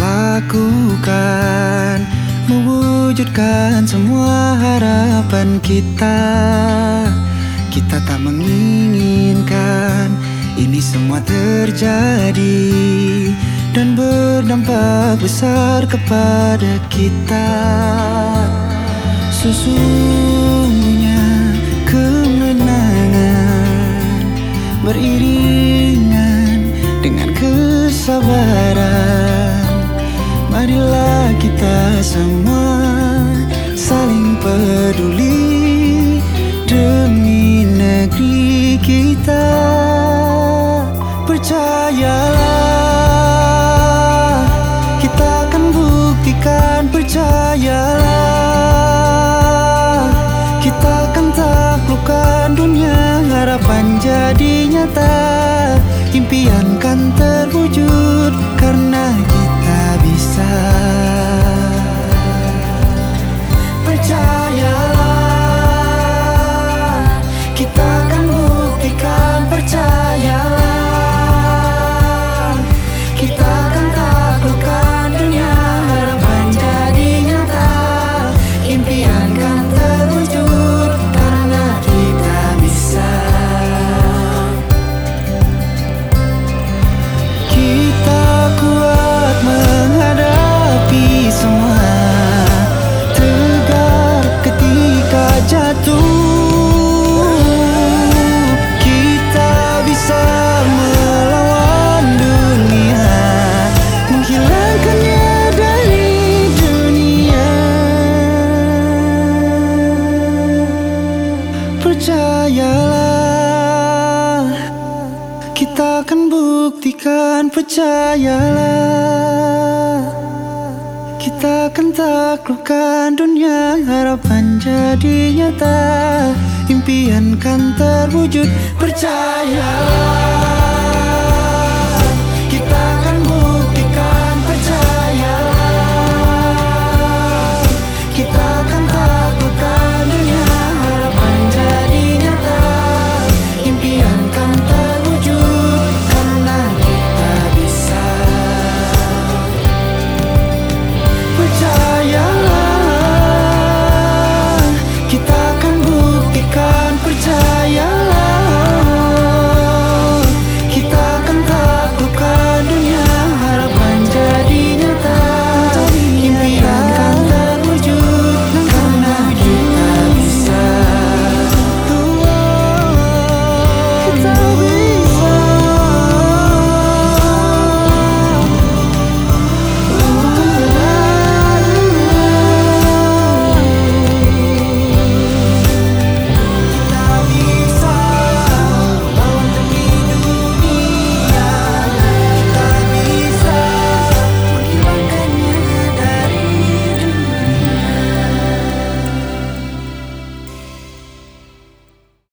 lakukan Mewujudkan semua harapan kita. Kita tak menginginkan ini semua terjadi Dan berdampak besar kepada kita. Sesungguhnya kemenangan Beriringan semua saling peduli Demi negeri kita. Percayalah Kita akan buktikan Percayalah. Kita akan taklukkan dunia Harapan jadi nyata. Impian kan terwujud Karena kita Percayalah. Kita akan buktikan percayalah. Kita akan taklukkan dunia Harapan jadi nyata. Impian kan terwujud Percayalah